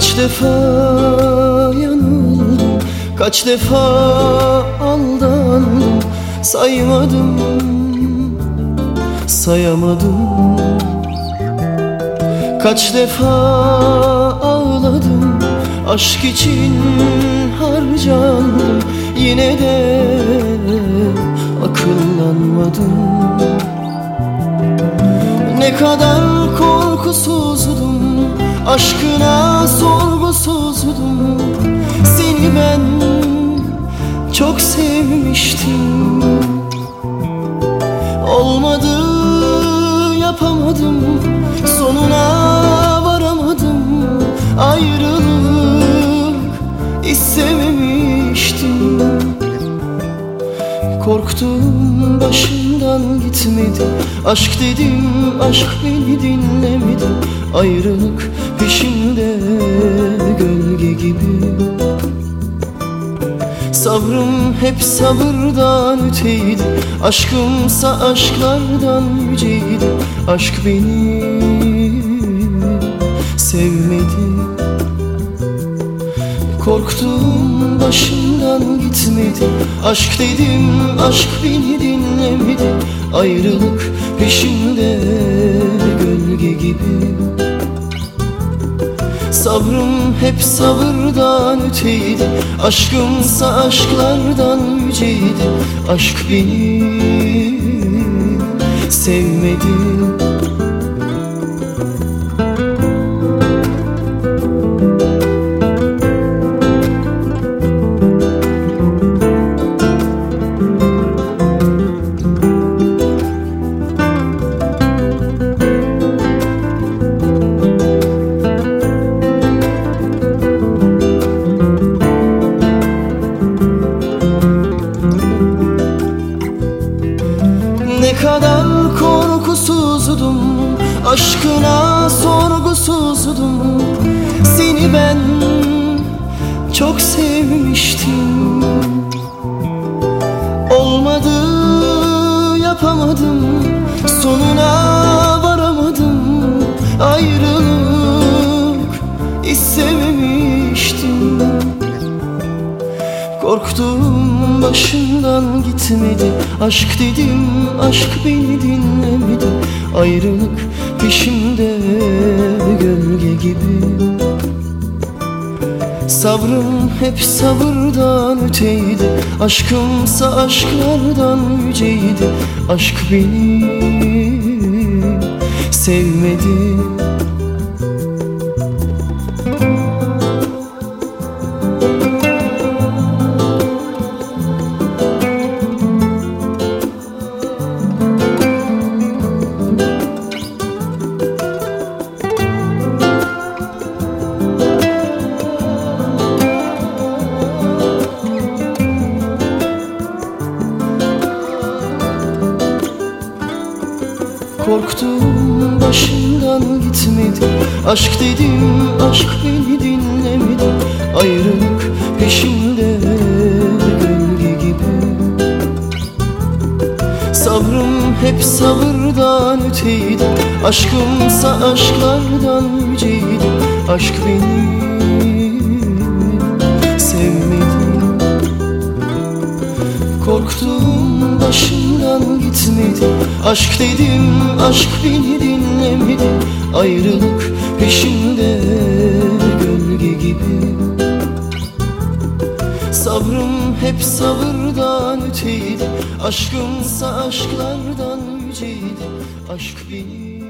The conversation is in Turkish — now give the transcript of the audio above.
defa yanıldım Kaç defa aldandım. Saymadım Sayamadım. Kaç defa ağladım Aşk için harcandım. Yine de akıllanmadım. Ne kadar korkusuzdum Aşkına sorgusuzdum Seni ben çok sevmiştim. Olmadı yapamadım. Sonuna varamadım. Ayrılık istememiştim Korktum başımdan gitmedi. Aşk dedim aşk beni dinlemedi. Ayrılık peşimde gölge gibi. Sabrım hep sabırdan öteydi. Aşkımsa aşklardan yüceydi. Aşk beni sevmedi. Korktum başımdan gitmedi. Aşk dedim aşk beni dinlemedi. Ayrılık peşimde gölge gibi. Sabrım hep sabırdan öteydi. Aşkımsa aşklardan yüceydi. Aşk beni sevmedi Aşkına sorgusuzdum. Seni ben çok sevmiştim. Olmadı yapamadım. Sonuna varamadım. Ayrılık istememiştim. Korktum başımdan gitmedi. Aşk dedim aşk beni dinlemedi Ayrılık peşimde gölge gibi. Sabrım hep sabırdan öteydi Aşkımsa aşklardan yüceydi. Aşk beni sevmedi Korktum başımdan gitmedi. Aşk dedim aşk beni dinlemedi. Ayrılık peşimde gölge gibi. Sabrım hep sabırdan öteydi. Aşkımsa aşklardan yüceydi Aşk beni sevmedi. Korktum başımdan gitmedi. Aşk dedim aşk beni dinlemedi. Ayrılık peşimde gölge gibi. Sabrım hep sabırdan öteydi. Aşkımsa aşklardan yüceydi. Aşk beni